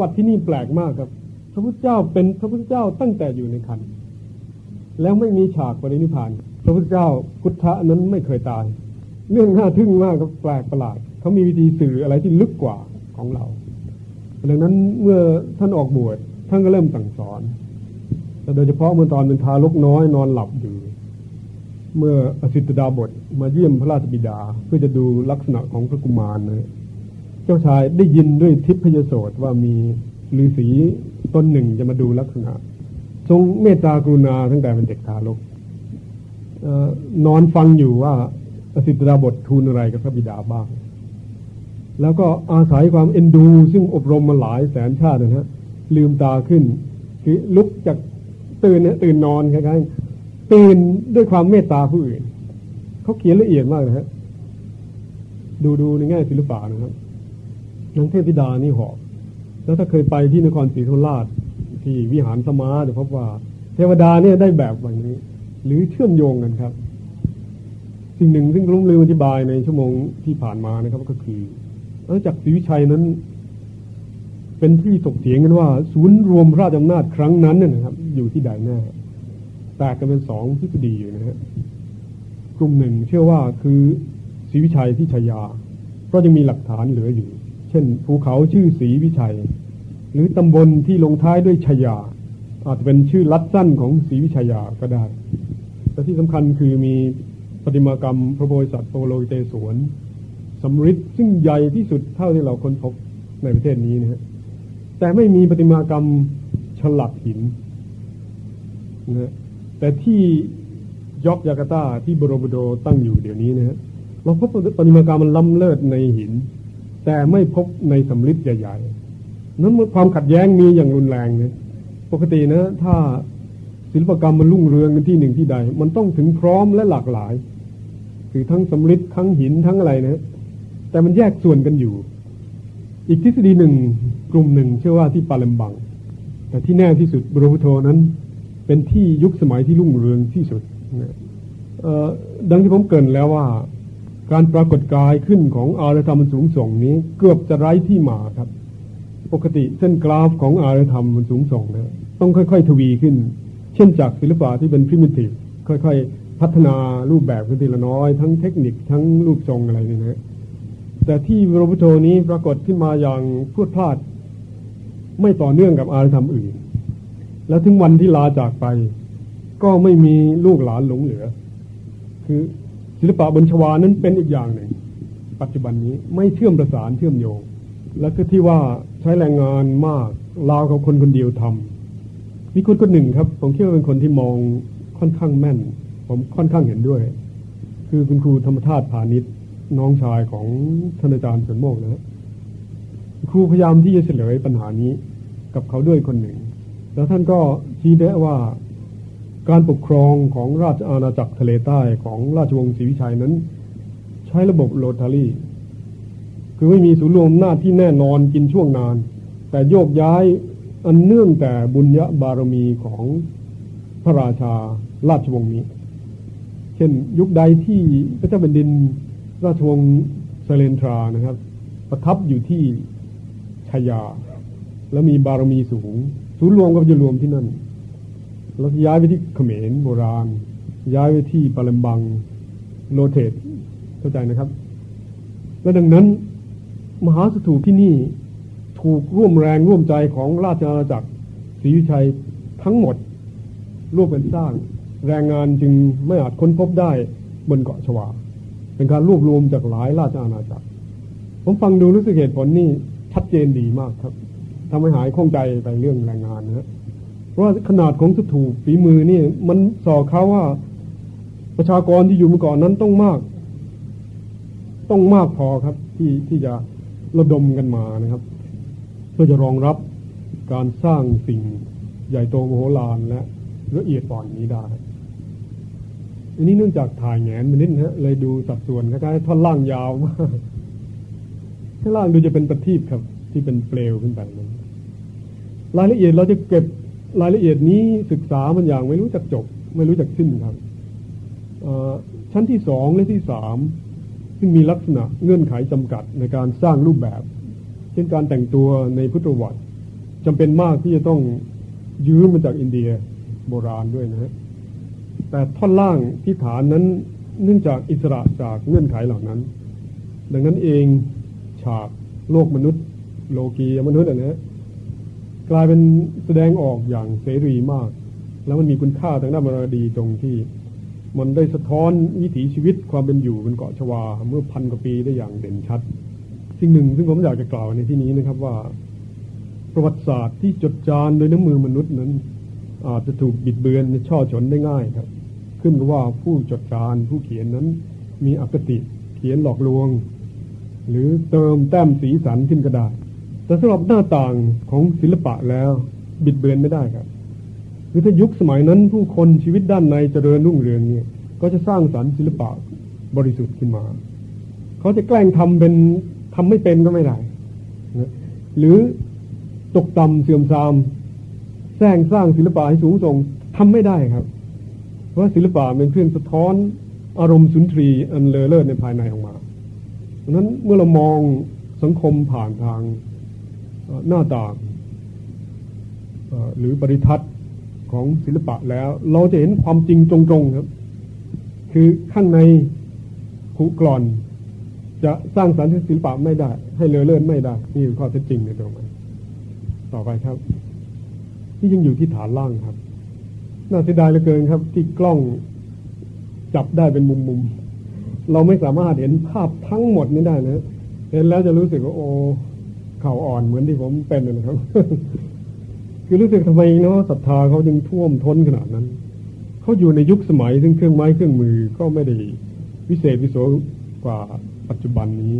วัตรที่นี่แปลกมากครับ พระพุทธเจ้าเป็นพระพุทธเจ้าตั้งแต่อยู่ในคันแล้วไม่มีฉากปรินิพาน พระพุทธเจ้าพุทธะนั้นไม่เคยตาย เรื่องน่าทึ่งมากครับแปลกประหลาดเขามีวิธีสื่ออะไรที่ลึกกว่าของเราดังนั้นเมื่อท่านออกบวชท่านก็เริ่มสั่งสอนแต่โดยเฉพาะเมื่อตอนเป็นทารกน้อยนอนหลับอยู่เมื่ออสิตดาบทมาเยี่ยมพระราชบิดาเพื่อจะดูลักษณะของพระกุมารนะ เจ้าชายได้ยินด้วยทิพยโสตว่ามีฤาษีตนหนึ่งจะมาดูลักษณะ ทรงเมตตากรุณาตั้งแต่เป็นเด็กทารกนอนฟังอยู่ว่าสิตดาบททูลอะไรกับพระบิดาบ้าง แล้วก็อาศัยความเอ็นดู ซึ่งอบรมมาหลายแสนชาตินะฮะลืมตาขึ้น คือลุกจากตื่นตื่นนอนคล้ายๆตื่นด้วยความเมตตาผู้อื่น เขาเขียนละเอียดมากนะฮะดูดูในแง่ศิลปะนะครับ นังเทพธิดานี่หอกแล้วถ้าเคยไปที่นครศรีธรรมราชที่วิหารสมาจะพบว่า เทวดาเนี่ยได้แบบแบบนี้ หรือเชื่อมโยงกันครับ สิ่งหนึ่งซึ่งลุงลืมอธิบายในชั่วโมงที่ผ่านมานะครับ ก็คือหลังจากศรีวิชัยนั้น เป็นที่ตกเถียงกันว่า ศูนย์รวมราชอำนาจครั้งนั้นเนี่ยนะครับ อยู่ที่ใดแน่แตกกันเป็นสองทฤษฎีอยู่นะฮะกลุ่มหนึ่งเชื่อว่าคือศรีวิชัยที่ชายา เพราะยังมีหลักฐานเหลืออยู่ เช่นภูเขาชื่อศรีวิชัย หรือตำบลที่ลงท้ายด้วยชยา อาจจะเป็นชื่อลัดสั้นของศรีวิชัยาก็ได้ แต่ที่สำคัญคือมีปฏิมากรรมพระโพธิสัตว์โปโลเตสวนสำริดซึ่งใหญ่ที่สุดเท่าที่เราค้นพบในประเทศนี้นะฮะแต่ไม่มีปฏิมากรรมฉลับหินนะแต่ที่ยอกยาการ์ตาที่บรบโดตั้งอยู่เดี๋ยวนี้นะฮะเราพบปฏิมากรรมมันล้ำเลิศในหิน แต่ไม่พบในสำลิดใหญ่ๆ นั้นความขัดแย้งมีอย่างรุนแรงเนี่ยปกตินะ ถ้าศิลปกรรมมันรุ่งเรืองกันที่หนึ่งที่ใด มันต้องถึงพร้อมและหลากหลาย คือทั้งสำลิดทั้งหินทั้งอะไรนะ แต่มันแยกส่วนกันอยู่ อีกทฤษฎีหนึ่งกลุ่มหนึ่งเชื่อว่าที่ปาเลมบัง แต่ที่แน่ที่สุดบรพุโทนั้นเป็นที่ยุคสมัยที่รุ่งเรืองที่สุดนะดังที่ผมเกินแล้วว่า การปรากฏกายขึ้นของอารธรรมสูงส่งนี้ เกือบจะไร้ที่มาครับ ปกติเส้นกราฟของอารธรรมมันสูงส่งนะต้องค่อย ๆ ทวีขึ้น เช่นจากศิลปะที่เป็นพิมิทีฟค่อย ๆ พัฒนารูปแบบขึ้นทีละน้อย ทั้งเทคนิคทั้งรูปทรงอะไรนี่นะแต่ที่โรบุโทนี้ปรากฏขึ้นมาอย่างพูดพลาด ไม่ต่อเนื่องกับอารธรรมอื่น แล้วถึงวันที่ลาจากไป ก็ไม่มีลูกหลานหลงเหลือ คือ ศิลปะบนชวานั้นเป็นอีกอย่างหนึ่ง ปัจจุบันนี้ไม่เชื่อมประสานเชื่อมโยง และก็ที่ว่าใช้แรงงานมากลาวกับคนคนเดียวทำมีคนคนหนึ่งครับ ผมคิดว่าเป็นคนที่มองค่อนข้างแม่น ผมค่อนข้างเห็นด้วย คือคุณครูธรรมธาตุพาณิชย์น้องชายของท่านอาจารย์สนโมกนะครูพยายามที่จะเฉลยปัญหานี้ กับเขาด้วยคนหนึ่ง แล้วท่านก็ชี้แนะว่า การปกครองของราชอาณาจักรทะเลใต้ของราชวงศ์ศรีวิชัยนั้น ใช้ระบบโรตารี่ คือไม่มีศูนย์รวมหน้าที่แน่นอนกินช่วงนาน แต่โยกย้ายอันเนื่องแต่บุญญาบารมีของพระราชาราชวงศ์นี้ เช่นยุคใดที่พระเจ้าแผ่นดินราชวงศ์เซเลนทรานะครับ ประทับอยู่ที่ชายา และมีบารมีสูง ศูนย์รวมก็จะรวมที่นั่น แล้วย้ายไปที่เขมรโบราณ ย้ายไปที่ปาเลมบังโลเทตเข้าใจนะครับ และดังนั้นมหาสถูปที่นี่ถูกร่วมแรงร่วมใจของราชอาณาจักรศรีวิชัยทั้งหมดร่วมกันสร้าง แรงงานจึงไม่อาจค้นพบได้บนเกาะชวา เป็นการรวบรวมจากหลายราชอาณาจักร ผมฟังดูรู้สึกเหตุผลนี่ชัดเจนดีมากครับทำให้หายข้องใจไปเรื่องแรงงานนะ ว่าขนาดของสถูปฝีมือนี่มันสอเขาว่า ประชากรที่อยู่เมื่อก่อนนั้นต้องมาก ต้องมากพอครับ ที่ที่จะระดมกันมานะครับ เพื่อจะรองรับการสร้างสิ่งใหญ่โตมโหฬารและละเอียดอ่อนนี้ได้ อันนี้เนื่องจากถ่ายแงนไปนิดนะเลยดูสัดส่วนคล้ายๆท่อนล่างยาวมากท่อนล่างดูจะเป็นประทีปครับ ที่เป็นเปลวขึ้นไปนั้นรายละเอียดเราจะเก็บ รายละเอียดนี้ศึกษามันอย่างไม่รู้จักจบ ไม่รู้จักสิ้นครับชั้นที่สองและที่สามซึ่งมีลักษณะเงื่อนไขจำกัดในการสร้างรูปแบบ เช่นการแต่งตัวในพุทธวัตรจำเป็นมากที่จะต้องยืมมาจากอินเดียโบราณด้วยนะฮะแต่ท่อนล่างที่ฐานนั้นเนื่องจากอิสระจากเงื่อนไขเหล่านั้น ดังนั้นเองฉากโลกมนุษย์ โลกีมนุษย์นะฮะ กลายเป็นแสดงออกอย่างเสรีมาก แล้วมันมีคุณค่าทางด้านมรดีตรงที่ มันได้สะท้อนวิถีชีวิตความเป็นอยู่บนเกาะชวา เมื่อพันกว่าปีได้อย่างเด่นชัด สิ่งหนึ่งซึ่งผมอยากจะกล่าวในที่นี้นะครับว่า ประวัติศาสตร์ที่จดจานโดยน้ำมือมนุษย์นั้น อาจจะถูกบิดเบือนช่อฉนได้ง่ายครับ ขึ้นกับว่าผู้จดจานผู้เขียนนั้น มีอคติเขียนหลอกลวง หรือเติมแต้มสีสันขึ้นก็ได้ แต่สำหรับหน้าต่างของศิลปะแล้ว บิดเบือนไม่ได้ครับคือถ้ายุคสมัยนั้นผู้คนชีวิตด้านในเจริญรุ่งเรืองเนี่ย ก็จะสร้างสรรค์ศิลปะบริสุทธิ์ขึ้นมา เขาจะแกล้งทำเป็นทำไม่เป็นก็ไม่ได้นะหรือตกต่ำเสื่อมทรามแสร้งสร้างศิลปะให้สูงส่งทำไม่ได้ครับ เพราะศิลปะเป็นเครื่องสะท้อนอารมณ์สุนทรีอันเลอเลิศในภายในออกมาดังนั้นเมื่อเรามองสังคมผ่านทาง หน้าต่างหรือปริทัศน์ของศิลปะแล้ว เราจะเห็นความจริงตรงๆครับ คือข้างในขุกร่อน จะสร้างสรรค์ศิลปะไม่ได้ ให้เลอเลิศไม่ได้ นี่คือข้อเท็จจริงในตรงนั้นต่อไปครับ ที่ยังอยู่ที่ฐานล่างครับ น่าเสียดายเหลือเกินครับ ที่กล้องจับได้เป็นมุมๆเราไม่สามารถเห็นภาพทั้งหมดนี้ได้นะเห็นแล้วจะรู้สึกว่าโอ้ เข่าอ่อนเหมือนที่ผมเป็นนะครับ คือรู้สึกทำไมเนาะศรัทธาเขาจึงท่วมท้นขนาดนั้น เขาอยู่ในยุคสมัยซึ่งเครื่องไม้เครื่องมือก็ไม่ได้วิเศษวิโสกว่าปัจจุบันนี้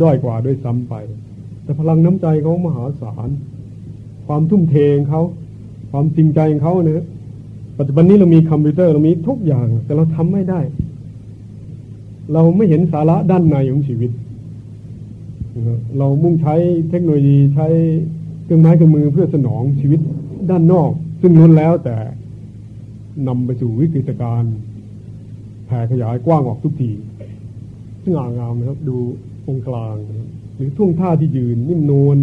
ด้อยกว่าด้วยซ้ำไป แต่พลังน้ำใจเขามหาศาล ความทุ่มเทของเขา ความจริงใจของเขาเนี่ยปัจจุบันนี้เรามีคอมพิวเตอร์เรามีทุกอย่าง แต่เราทำไม่ได้ เราไม่เห็นสาระด้านในของชีวิต เรามุ่งใช้เทคโนโลยีใช้เครื่องไม้เครื่องมือเพื่อสนองชีวิตด้านนอก ซึ่งล้วนแล้วแต่นำไปสู่วิกฤตการณ์แผ่ขยายกว้างออกทุกทีซึ่งอ่างงามนะครับ ดูองค์กลาง หรือท่วงท่าที่ยืน นิ่มนวล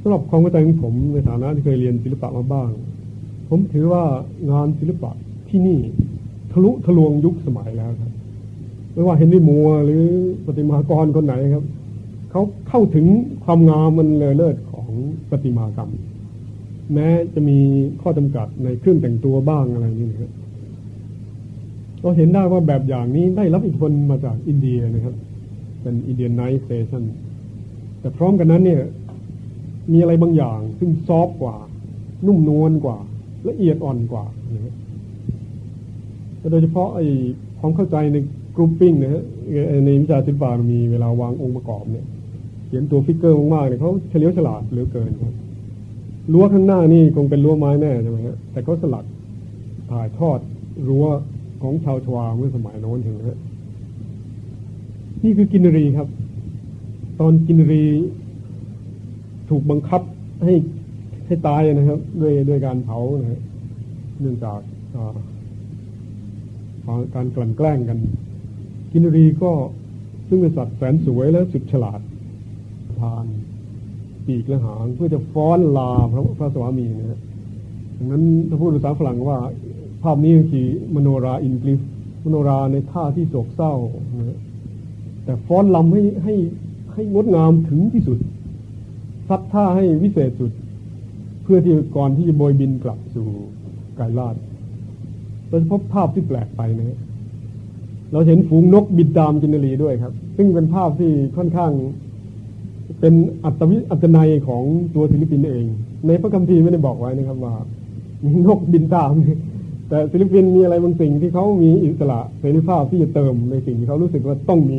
สำหรับความเข้าใจของผมในฐานะที่เคยเรียนศิลปะมาบ้าง ผมถือว่างานศิลปะที่นี่ทะลุทะลวงยุคสมัยแล้วครับ ไม่ว่าเฮนรี่มัวหรือปฏิมากรคนไหนครับ เขาเข้าถึงความงามมันเลอเลิศของปฏิมากรรม แม้จะมีข้อจำกัดในเครื่องแต่งตัวบ้างอะไรอย่างนี้นะครับเราเห็นได้ว่าแบบอย่างนี้ได้รับอิทธิพลมาจากอินเดียนะครับ เป็น Indianization แต่พร้อมกันนั้นเนี่ย มีอะไรบางอย่างซึ่ง soft กว่า นุ่มนวลกว่า ละเอียดอ่อนกว่านะโดยเฉพาะไอ้ความเข้าใจใน grouping นะฮะในวิชาศิลปะมีเวลาวางองค์ประกอบเนี่ย เขียนตัว figure มากๆเนี่ยเขาเฉลียวฉลาดเหลือเกินครับรั้วข้างหน้านี่คงเป็นรั้วไม้แน่ใช่ไหมฮะแต่เขาสลักถ่ายทอดรั้วของชาวชวาเมื่อสมัยโน้นเห็นไหมนี่คือกินรีครับ ตอนกินรีถูกบังคับให้ให้ตายนะครับ ด้วยด้วยการเผานะเนื่องจากการกลั่นแกล้งกัน กินรีก็ซึ่งเป็นสัตว์แสนสวยและสุดฉลาด ทาน ปีกและหาง เพื่อจะฟ้อนลาพระพระสวามีนะฮะดังนั้นถ้าพูดภาษาฝรั่งว่า ภาพนี้คือมโนราอินกลิฟมโนราในท่าที่โศกเศร้านะแต่ฟ้อนลำให้ให้ให้งดงามถึงที่สุดซัดท่าให้วิเศษสุด เพื่อที่ก่อนที่จะโบยบินกลับสู่กายลาดเราจะพบภาพที่แปลกไปนะเราเห็นฝูงนกบินตามกินรีด้วยครับ ซึ่งเป็นภาพที่ค่อนข้าง เป็นอัตวิอัตนัยของตัวศิลปินเอง ในพระคัมภีร์ไม่ได้บอกไว้นะครับว่ามีนกบินตาม แต่ศิลปินมีอะไรบางสิ่งที่เขามีอิสระเสรีภาพที่จะเติมในสิ่งที่เขารู้สึกว่าต้องมี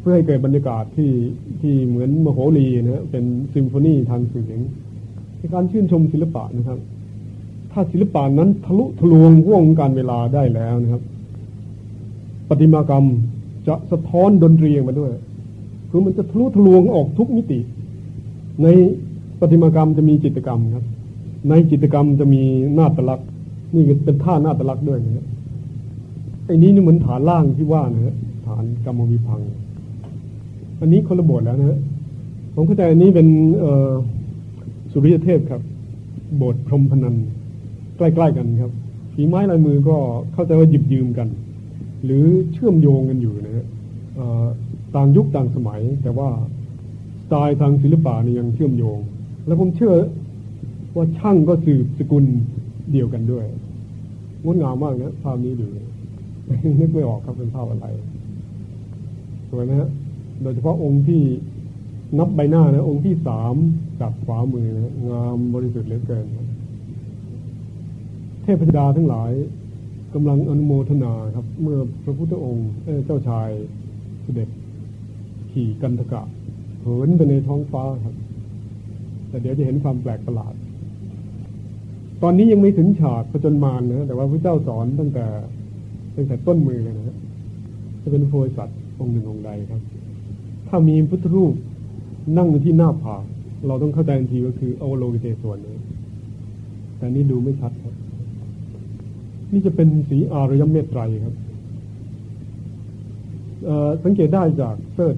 เพื่อให้เกิดบรรยากาศที่ที่เหมือนมโหรีนะเป็นซิมโฟนีทางเสียงในการชื่นชมศิลปะนะครับ ถ้าศิลปะนั้นทะลุทะลวงห่วงการเวลาได้แล้วนะครับ ปฏิมากรรมจะสะท้อนดนตรีมาด้วย คือมันจะทะลุทะลวงออกทุกมิติ ในปฏิมากรรมจะมีจิตกรรมครับ ในจิตกรรมจะมีนาฏลักษณ์นี่เป็นท่านาฏลักษณ์ด้วยนะครับไอ้นี้นี่เหมือนฐานล่างที่ว่านะฮะฐานกรรมวิพัง อันนี้คนละบทแล้วนะฮะผมเข้าใจอันนี้เป็นสุริยเทพครับบสถ์พรหมพนันใกล้ๆกันครับฝีไม้ลายมือก็เข้าใจว่าหยิบยืมกัน หรือเชื่อมโยงกันอยู่นะฮะ ต่างยุคต่างสมัย แต่ว่าสไตล์ทางศิลปะนี่ยังเชื่อมโยง แล้วผมเชื่อว่าช่างก็สืบสกุลเดียวกันด้วยงดงามมากนะภาพนี้ดูนึกไม่ออกครับเป็นภาพอะไรสวยไหมฮะโดยเฉพาะองค์ที่นับใบหน้านะ องค์ที่สามจากขวามือนะงามบริสุทธิ์เหลือเกิน เทพธิดาทั้งหลายกำลังอนุโมทนาครับ เมื่อพระพุทธองค์เจ้าชายเสด็จ ขี่กันทกะเหินไปในท้องฟ้าครับ แต่เดี๋ยวจะเห็นความแปลกประหลาด ตอนนี้ยังไม่ถึงฉากพระจนมารนะแต่ว่าพระเจ้าสอนตั้งแต่ตั้งแต่ต้นมือเลยนะจะเป็นโพธิสัตว์องค์หนึ่งองค์ใดครับ ถ้ามีพุทธรูปนั่งที่หน้าผาเราต้องเข้าใจทันทีว่าคืออโลกิเตส่วนนี้แต่นี้ดูไม่ชัดครับ นี่จะเป็นสีอารยมเมตไตรครับสังเกตได้จากเสิร์ช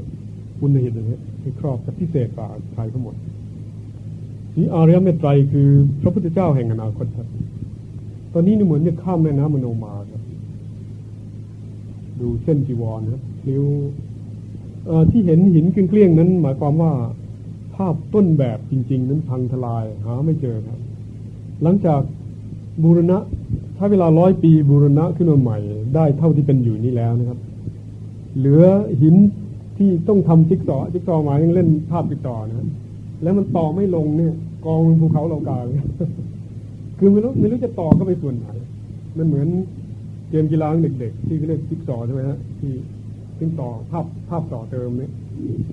บุญเหตุนี้ที่ครอบจะพิเศษกว่าใครทั้งหมดสีอารยเมตไตรคือพระพุทธเจ้าแห่งอนาคตครับ ตอนนี้นี่เหมือนจะข้ามแม่น้ำมโนมาครับ ดูเส้นจีวรครับริ้วที่เห็นหินเกลี้ยงนั้น หมายความว่าภาพต้นแบบจริง ๆ นั้นพังทลายหาไม่เจอครับ หลังจากบูรณะใช้เวลาร้อยปีบูรณะขึ้นมาใหม่ ได้เท่าที่เป็นอยู่นี้แล้วนะครับ เหลือหิน ที่ต้องทำจิ๊กซอจิ๊กซอหมายังเล่นภาพติดต่อนะแล้วมันต่อไม่ลงเนี่ย กองภูเขาเหล่ากลางคือไม่รู้ไม่รู้จะต่อเข้าไปส่วนไหน มันเหมือนเกมกีฬาเด็กๆที่เรียกจิ๊กซอใช่ไหมฮะที่ซึ่งต่อภาพภาพต่อเติมเนี่ย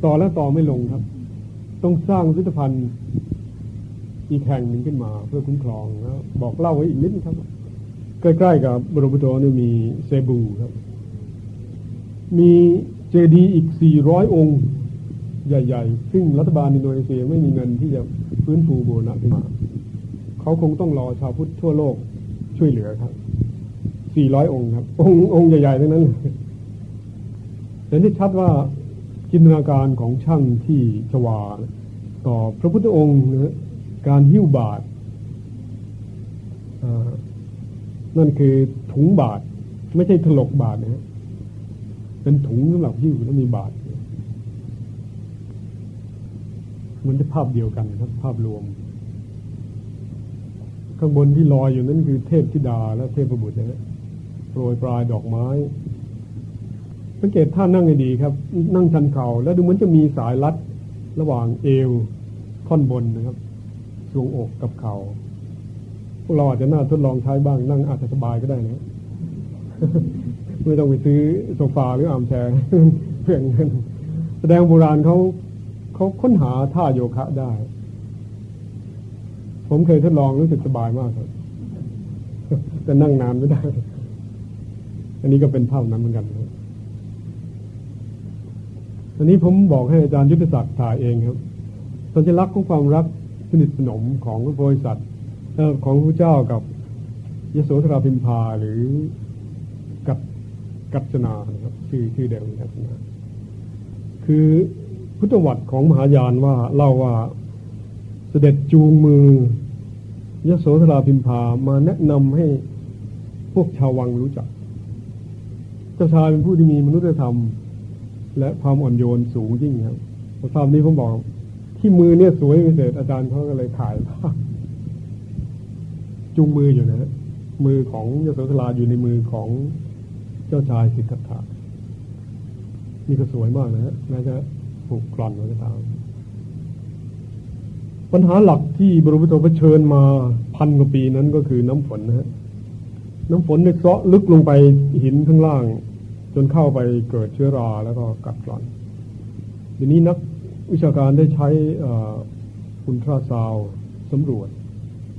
ต่อแล้วต่อไม่ลงครับ ต้องสร้างพิพิธภัณฑ์อีกแห่งหนึ่งขึ้นมา เพื่อคุ้มครองแล้วบอกเล่าไว้อีกนิดนะครับ ใกล้ๆกับบรมพุทธนี่มีเซบูครับ มี เจดีย์อีก 400 องค์ ใหญ่ ๆ ซึ่งรัฐบาลอินโดนีเซียไม่มีเงินที่จะฟื้นฟูบูรณะขึ้นมาเขาคงต้องรอชาวพุทธทั่วโลกช่วยเหลือครับ 400 องค์ครับ องค์องค์ใหญ่ๆทั้งนั้นเห็นได้ชัดว่าจินตนาการของช่างที่ชวา ต่อพระพุทธองค์นะการหิ้วบาทนั่นคือถุงบาท ไม่ใช่ถลกบาทนะ เป็นถุงสำหรับหิ้วแล้วมีบาทมันจะภาพเดียวกันครับ ภาพรวม ข้างบนที่ลอยอยู่นั้นคือเทพธิดาและเทพบุตรนะฮะโปรยปลายดอกไม้สังเกตท่านั่งให้ดีครับ นั่งชันเข่าแล้วดูเหมือนจะมีสายรัดระหว่างเอวท่อนบนนะครับทรวงอกกับเขา่าพวกเราอาจจะน่าทดลองใช้บ้างนั่งอาจจะสบายก็ได้นะ ไม่ต้องไปซื้อโซฟาหรืออามแชร์เพื่อนเงินแสดงโบราณเขาเขาค้นหาท่าโยคะได้ ผมเคยทดลองรู้สึกสบายมากครับแต่นั่งนานไม่ได้ อันนี้ก็เป็นภาพนั้นเหมือนกันอันนี้ผมบอกให้อาจารย์ยุทธศักดิ์ถ่ายเองครับสัญลักษณ์ของความรักสนิทสนมของพระโพธิสัตว์ของพระเจ้ากับยโสธราพิมพาหรือ กัจนานะครับชื่อชื่อเดิมกัจนาคือพุทธวัตรของมหายานว่าเล่าว่าเสด็จจูงมือยโสธราพิมพามาแนะนำให้พวกชาววังรู้จัก เจ้าชายเป็นผู้ที่มีมนุษยธรรม และความอ่อนโยนสูงยิ่งครับภาพนี้ผมบอก ที่มือเนี่ยสวยพิเศษอาจารย์เขาก็เลยถ่ายภาพจุงมืออยู่นะมือของยโสธราอยู่ในมือของ เจ้าชายสิทธัตถะนี่ก็สวยมากนะฮะแม้จะผูกกลั่นไว้ก็ตาม ปัญหาหลักที่บรมพุทธเผชิญมาพันกว่าปีนั้นก็คือน้ำฝนนะฮะน้ำฝนเนี่ยเซาะลึกลงไปหินข้างล่าง จนเข้าไปเกิดเชื้อราแล้วก็กัดกร่อนทีนี้นักวิชาการได้ใช้อุลตราซาวสำรวจ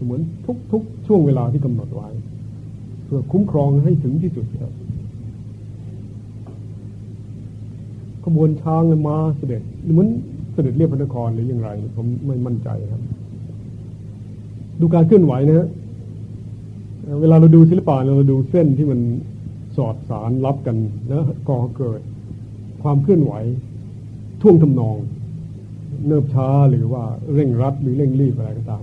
เหมือนทุกๆ ช่วงเวลาที่กำหนดไว้ เพื่อคุ้มครองให้ถึงที่สุดครับข บวนช้างมาเสด็จเหมือนเสด็จเรียบพระนครหรืออย่างไร ผมไม่มั่นใจครับ ดูการเคลื่อนไหวนะฮะเวลาเราดูศิลปะเราดูเส้นที่มันสอดสารรับกันแล้วก่อเกิดความเคลื่อนไหว ท่วงทำนอง เนิบช้าหรือว่าเร่งรัดหรือเร่งรีบอะไรก็ตาม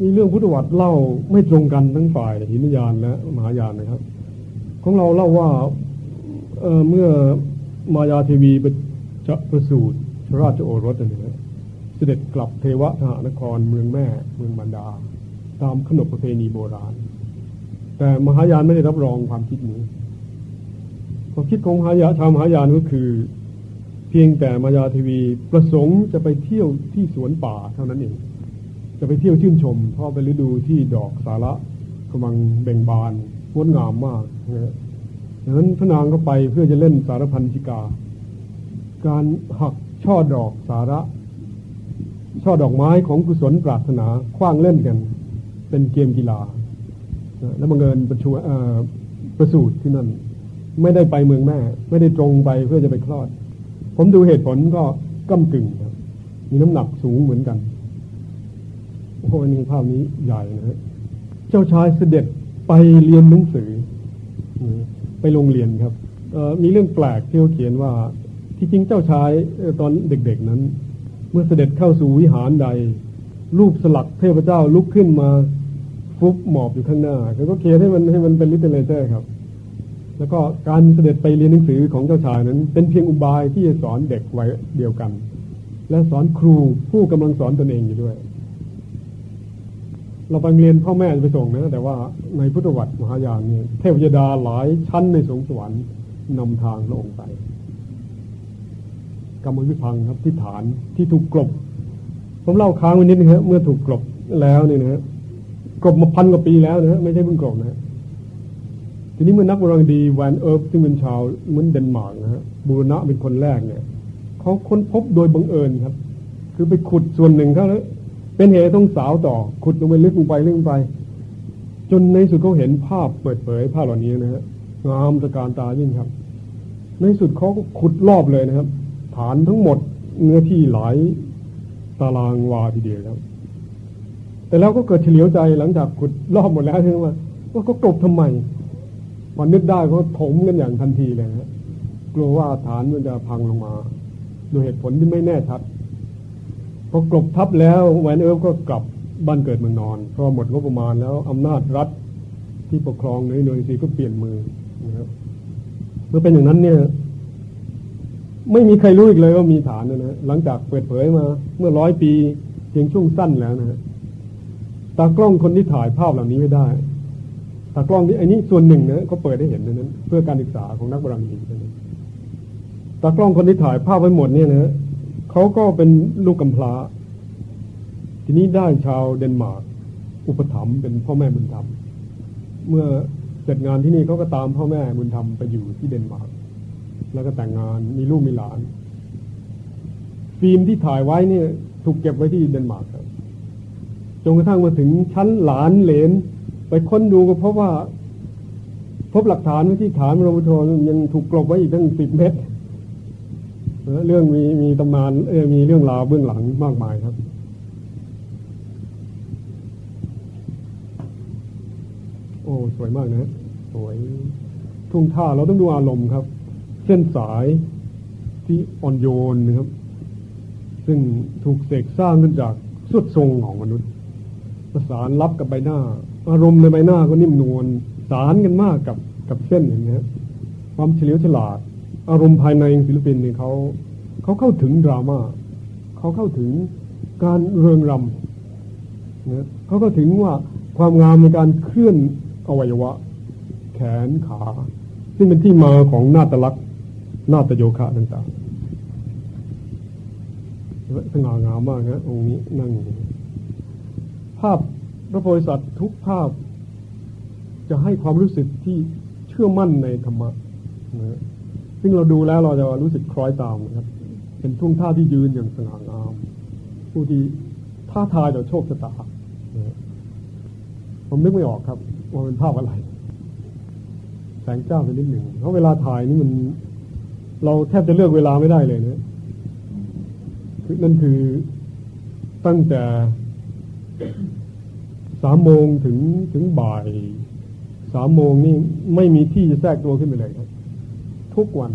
มีเรื่องพุทธวัตรเล่าไม่ตรงกันทั้งฝ่ายหินยานและมหายานนะครับ ของเราเล่าว่า เมื่อมายาเทวีจะประสูติพระราชโอรสนี่ยเสด็จกลับเทวทหานครเมืองแม่เมืองบรรดา ตามขนบประเพณีโบราณ แต่มหายานไม่ได้รับรองความคิดนี้ความคิดของมหายาชาวมหายานก็คือ เพียงแต่มายาเทวีประสงค์จะไปเที่ยวที่สวนป่าเท่านั้นเองจะไปเที่ยวชื่นชมเพราะเป็นฤดูที่ดอกสาระกำลังเบ่งบานงดงามมากนะ ดังนั้นพระนางก็ไปเพื่อจะเล่นสารพันธิกา การหักช่อดอกสาระ ช่อดอกไม้ของกุศลปรารถนาคว้างเล่นกัน เป็นเกมกีฬา แล้วบังเอิญประชูประสูตรที่นั่น ไม่ได้ไปเมืองแม่ ไม่ได้ตรงไปเพื่อจะไปคลอด ผมดูเหตุผลก็ก้ากึ่งครับ มีน้ำหนักสูงเหมือนกันโอ้โหนี่ภาพนี้ใหญ่นะเจ้าชายเสด็จไปเรียนหนังสือ ไปโรงเรียนครับมีเรื่องแปลกที่เขาเขียนว่าที่จริงเจ้าชายตอนเด็กๆนั้น เมื่อเสด็จเข้าสู่วิหารใด รูปสลักเทพเจ้าลุกขึ้นมาฟุบหมอบอยู่ข้างหน้าเขาก็เขียนให้มันให้มันเป็น literature ครับ แล้วก็การเสด็จไปเรียนหนังสือของเจ้าชายนั้น เป็นเพียงอุบายที่จะสอนเด็กวัยเดียวกัน และสอนครูผู้กำลังสอนตนเองอยู่ด้วย เราไปเรียนพ่อแม่ไปส่งนะแต่ว่าในพุทธประวัติมหายานนี่เทพยดาหลายชั้นในสรวงสวรรค์นำทางลงไปกรรมวิพังครับที่ฐานที่ถูกกลบผมเล่าค้างไว้นิดนึงครับเมื่อถูกกลบแล้วนี่นะกลบมาพันกว่าปีแล้วนะไม่ใช่เพิ่งกลบนะทีนี้เมื่อนักโบราณดีแวนเอิร์ฟซึ่งเป็นชาวเหมือนเดนมาร์กนะฮะบูรณะเป็นคนแรกเนี่ยเขาค้นพบโดยบังเอิญครับ คือไปขุดส่วนหนึ่งเขาแล้ว เป็นเหตุต้องสาวต่อขุดลงไปลึกลงไปลึกลงไป จนในสุดเขาเห็นภาพเปิดเผยภาพเหล่านี้นะฮะงามตะการตายิ่งครับ ในสุดเขาก็ขุดรอบเลยนะครับ ฐานทั้งหมดเนื้อที่หลายตารางวาทีเดียวครับ แต่แล้วก็เกิดเฉลียวใจหลังจากขุดรอบหมดแล้วใช่ไหมว่าว่าก็กลบทำไมวันนึกได้เขาถมกันอย่างทันทีเลยฮะกลัวว่าฐานมันจะพังลงมาโดยเหตุผลที่ไม่แน่ชัด พอกลบทับแล้วแวนเอิร์ฟก็กลับบ้านเกิดเมืองนอน เพราะหมดงบประมาณแล้วอำนาจรัฐที่ปกครองในน่วยซีก็เปลี่ยนมือนะครับเมื่อเป็นอย่างนั้นเนี่ย ไม่มีใครรู้อีกเลยว่ามีฐานนะนะหลังจากเปิดเผยมา เมื่อร้อยปีเพียงช่วงสั้นแล้วนะฮะตากล้องคนที่ถ่ายภาพเหล่านี้ไม่ได้ตากล้องที่อันนี้ส่วนหนึ่งนะก็เปิดให้เห็นนั้น เพื่อการศึกษาของนักโบราณคดีตากล้องคนที่ถ่ายภาพไว้หมดเนี่ยนะ เขาก็เป็นลูกกำพร้า ทีนี้ได้ชาวเดนมาร์กอุปถัมภ์เป็นพ่อแม่บุญธรรม เมื่อเสร็จงานที่นี่เขาก็ตามพ่อแม่บุญธรรมไปอยู่ที่เดนมาร์กแล้วก็แต่งงานมีลูกมีหลาน ฟิล์มที่ถ่ายไว้เนี่ยถูกเก็บไว้ที่เดนมาร์กครับจนกระทั่งมาถึงชั้นหลานเหลน ไปค้นดูก็พบว่า พบหลักฐานไว้ที่ฐานโรบโทยังถูกกลบไว้อีกตั้งสิบเมตร เรื่องมีมีตำนานเออมีเรื่องราวเบื้องหลังมากมายครับ โอ้สวยมากนะ สวยทุ่งท่าเราต้องดูอารมณ์ครับ เส้นสายที่อ่อนโยนนะครับ ซึ่งถูกเสกสร้างขึ้นจากสุดทรงของมนุษย์ประสานรับกับใบหน้า อารมณ์ในใบหน้าก็นิ่มนวลสารกันมากกับกับเส้นอย่างนี้ความเฉลียวฉลาด อารมณ์ภายในศิลปินเนี่ยเขาเขาเข้าถึงดราม่าเขาเข้าถึงการเริงรำนะเขาก็ถึงว่าความงามในการเคลื่อนอวัยวะ แขนขา ซึ่งเป็นที่มาของนาตลักษณ์นาตโยคะต่างๆสง่างามมากนะองค์นี้นั่ง ภาพพระโพธิสัตว์ทุกภาพจะให้ความรู้สึกที่เชื่อมั่นในธรรมะนะ ซึ่งเราดูแล้วเราจะรู้สึกคล้อยตามนะครับ เป็นทุ่งท่าที่ยืนอย่างสง่างาม ผู้ที่ท้าทายต่อโชคชะตาผมนึกไม่ออกครับว่าเป็นภาพอะไร แสงเจ้าเป็นนิดหนึ่งเพราะเวลาถ่ายนี่มัน เราแทบจะเลือกเวลาไม่ได้เลยนะคือนั่นคือตั้งแต่สามโมงถึงถึงบ่ายสามโมงนี่ไม่มีที่จะแทรกตัวขึ้นไปเลยครับ ทุกวัน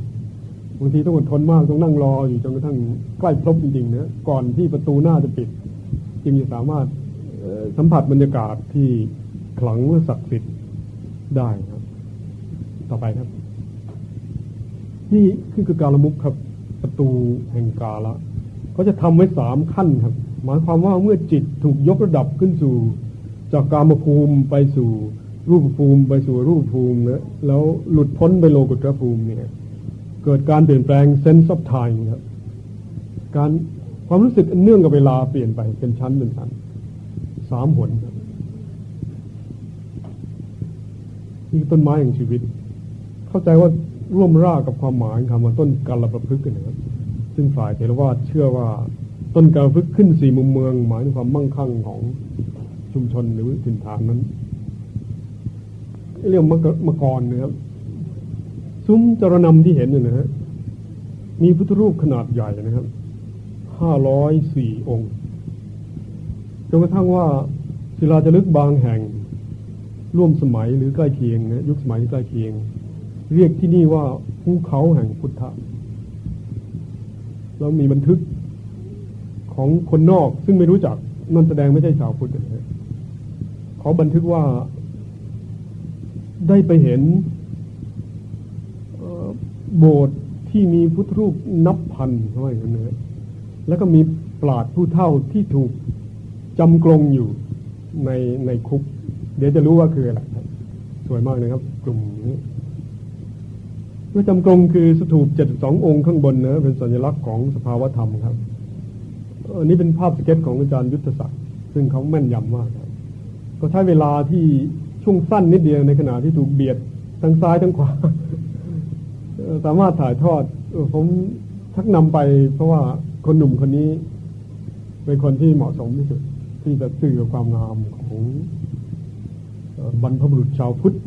บางทีต้องอดทนมากต้องนั่งรออยู่จนกระทั่งใกล้ครบจริงๆนะก่อนที่ประตูหน้าจะปิด จึงจะสามารถสัมผัสบรรยากาศที่ขลังและศักดิ์สิทธิ์ได้ครับ ต่อไปครับ นี่คือการละมุกครับ ประตูแห่งกาละเขาจะทำไว้สามขั้นครับ หมายความว่าเมื่อจิตถูกยกระดับขึ้นสู่ จากกามภูมิไปสู่ รูปภูมิไปสู่อรูปภูมินะแล้วหลุดพ้นไปโลกุตรภูมิเนี่ย เกิดการเปลี่ยนแปลง sense of time ครับการความรู้สึกเนื่องกับเวลาเปลี่ยนไปเป็นชั้นเป็นชั้นสามหนนี่ต้นไม้แห่งชีวิต เข้าใจว่าร่วมรากกับความหมายคำว่าต้นกาลประพฤกษ์กันนะครับซึ่งฝ่ายเทรวาสเชื่อว่าต้นกาลประพฤกษ์ขึ้นสี่มุมเมือง หมายถึงความมั่งคั่งของชุมชนหรือถิ่นฐานนั้น เรียกมะกรนะครับซุ้มจรนำที่เห็นเนี่ยนะฮะมีพุทธรูปขนาดใหญ่นะครับห้าร้อยสี่องค์จนกระทั่งว่าศิลาจารึกบางแห่ง ร่วมสมัยหรือใกล้เคียงนะยุคสมัยใกล้เคียง เรียกที่นี่ว่าภูเขาแห่งพุทธะแล้วมีบันทึกของคนนอกซึ่งไม่รู้จักนั่นแสดงไม่ใช่ชาวพุทธนะเขาบันทึกว่า ได้ไปเห็นโบสถ์ที่มีพุทธรูปนับพันเท่าไหร่นนะแล้วก็มีปราดผู้เท่าที่ถูกจำกลงอยู่ในในคุก เดี๋ยวจะรู้ว่าคืออะไรสวยมากนะครับ กลุ่มนี้เมื่อจำกลงคือสถูปเจ็ดสององค์ข้างบนนะเป็นสัญลักษณ์ของสภาวธรรมครับอันนี้เป็นภาพสเก็ตของอาจารย์ยุทธศักดิ์ซึ่งเขาแม่นยำมากครับ ก็ใช้เวลาที่ ช่วงสั้นนิดเดียวในขณะที่ถูกเบียดทั้งซ้ายทั้งขวาสามารถถ่ายทอดผมชักนำไป เพราะว่าคนหนุ่มคนนี้ เป็นคนที่เหมาะสมที่สุด ที่จะสื่อความงามของบรรพบุรุษชาวพุทธ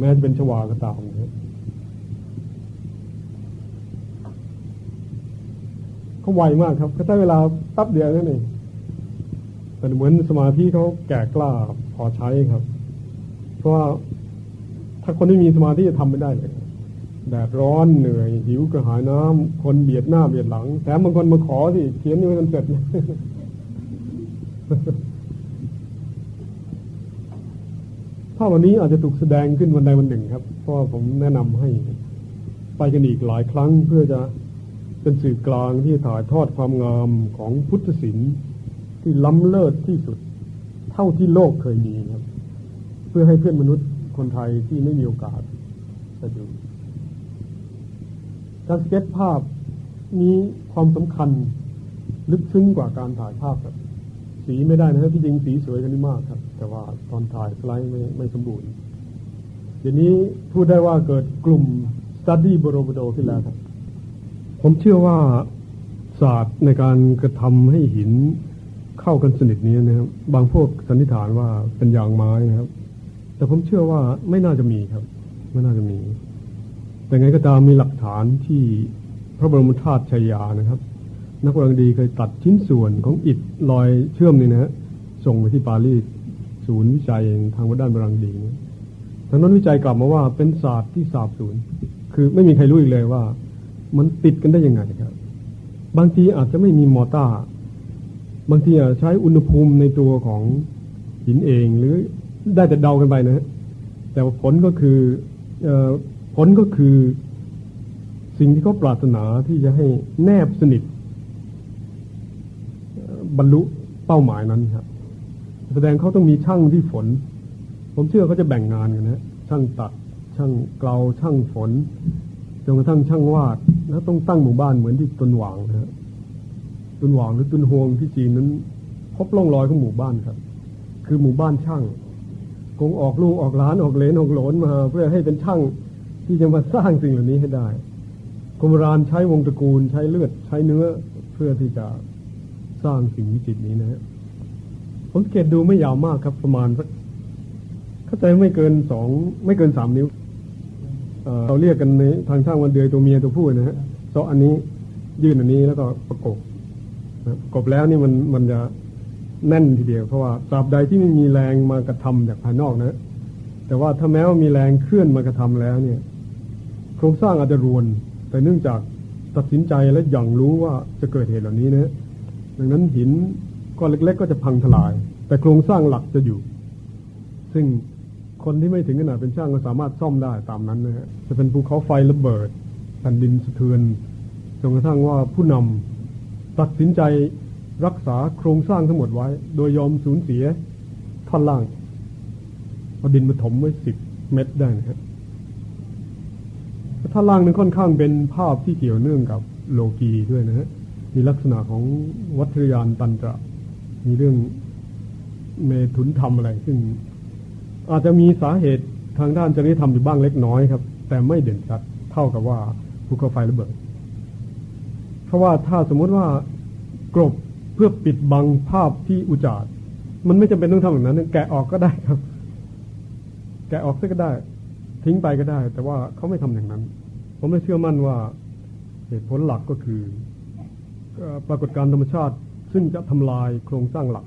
แม้จะเป็นชวาก็ตามเขาไวมากครับเขาใช้เวลาแป๊บเดียวนั่นเองแต่เหมือนสมาธิเขาแก่กล้า พอใช้ครับ เพราะว่าถ้าคนไม่มีสมาธิจะทำไม่ได้เลยแดดร้อนเหนื่อยหิวกระหายน้ำคนเบียดหน้าเบียดหลังแถมบางคนมาขอสิเขียนยังไม่ทันเสร็จภาวันนี้อาจจะถูกแสดงขึ้นวันใดวันหนึ่งครับ เพราะผมแนะนำให้ไปกันอีกหลายครั้งเพื่อจะเป็นสื่อกลางที่ถ่ายทอดความงามของพุทธศิลป์ที่ล้ำเลิศที่สุด ท่าที่โลกเคยมีครับ เพื่อให้เพื่อนมนุษย์คนไทยที่ไม่มีโอกาสจะดูการสเก็ตภาพนี้ความสำคัญ ลึกซึ้งกว่าการถ่ายภาพครับ สีไม่ได้นะครับที่จริงสีสวยกันนี่มากครับ แต่ว่าตอนถ่ายสไลด์ไม่ไม่สมบูรณ์เดี๋ยวนี้พูดได้ว่าเกิดกลุ่ม study บโรบโดขึ้นแล้วครับ ผมเชื่อว่าศาสตร์ในการกระทำให้หิน เข้ากันสนิทนี้นะครับ บางพวกสันนิษฐานว่าเป็นยางไม้นะครับ แต่ผมเชื่อว่าไม่น่าจะมีครับ ไม่น่าจะมี แต่ไงก็ตามมีหลักฐานที่พระบรมธาตุชัยยานะครับ นักวรังดีเคยตัดชิ้นส่วนของอิฐลอยเชื่อมนี่นะฮะส่งไปที่ปารีสศูนย์วิจัยทางวัดด้านบรังดีนะทางนั้นวิจัยกลับมาว่าเป็นศาสตร์ที่สาบสูญคือไม่มีใครรู้อีกเลยว่า มันติดกันได้ยังไงครับ บางทีอาจจะไม่มีมอต้า บางทีอาจใช้อุณหภูมิในตัวของหินเองหรือได้แต่เดากันไปนะแต่ผลก็คือผลก็คือสิ่งที่เขาปรารถนาที่จะให้แนบสนิท บรรลุเป้าหมายนั้นครับแสดงเขาต้องมีช่างที่ฝน ผมเชื่อเขาจะแบ่งงานกันนะช่างตัดช่างเกลาช่างฝนจนกระทั่งช่างวาดแล้วต้องตั้งหมู่บ้านเหมือนที่ตนหวางนะ ตุนหวางหรือตุนฮวงที่จีนนั้น พบร่องรอยของหมู่บ้านครับ คือหมู่บ้านช่าง คงออกลูกออกหลานออกเลนออกหลนมา เพื่อให้เป็นช่างที่จะมาสร้างสิ่งเหล่านี้ให้ได้กรมรานใช้วงตระกูลใช้เลือดใช้เนื้อเพื่อที่จะสร้างสิ่งวิจิตรนี้นะฮะผมเกตดูไม่ยาวมากครับประมาณสักเข้าใจไม่เกินสองไม่เกินสามนิ้วเราเรียกกันในทางช่างวันเดือยตัวเมียตัวผู้นะฮะเซาะอันนี้ยื่นอันนี้แล้วก็ประกบ กบแล้วนี่มันมันจะแน่นทีเดียวเพราะว่าตราบใดที่ไม่มีแรงมากระทำจากภายนอกนะ แต่ว่าถ้าแม้ว่ามีแรงเคลื่อนมากระทำแล้วเนี่ย โครงสร้างอาจจะรวน แต่เนื่องจากตัดสินใจและอย่างรู้ว่าจะเกิดเหตุเหล่านี้นะดังนั้นหินก้อนเล็ก ๆ ก็จะพังทลาย แต่โครงสร้างหลักจะอยู่ ซึ่งคนที่ไม่ถึงขนาดเป็นช่างก็สามารถซ่อมได้ตามนั้นนะฮะจะเป็นภูเขาไฟระเบิดแผ่นดินสะเทือนจนกระทั่งว่าผู้นำ ตัดสินใจรักษาโครงสร้างทั้งหมดไว้ โดยยอมสูญเสียท่อนล่างเอาดินมาถมไว้สิบเมตรได้นะครับท่อนล่างนั้นค่อนข้างเป็นภาพที่เกี่ยวเนื่องกับโลกีด้วยนะฮะมีลักษณะของวัฏยานตันตระ มีเรื่องเมถุนธรรมอะไร ซึ่ง อาจจะมีสาเหตุทางด้านจริยธรรมอยู่บ้างเล็กน้อยครับ แต่ไม่เด่นชัดเท่ากับว่าภูเขาไฟระเบิด เพราะว่าถ้าสมมติว่ากรบเพื่อปิดบังภาพที่อุจาร์มันไม่จำเป็นต้องทำอย่างนั้น แกะออกก็ได้ครับ แกะออกซะก็ได้ ทิ้งไปก็ได้ แต่ว่าเขาไม่ทำอย่างนั้น ผมไม่เชื่อมั่นว่าเหตุผลหลักก็คือปรากฏการธรรมชาติ ซึ่งจะทำลายโครงสร้างหลัก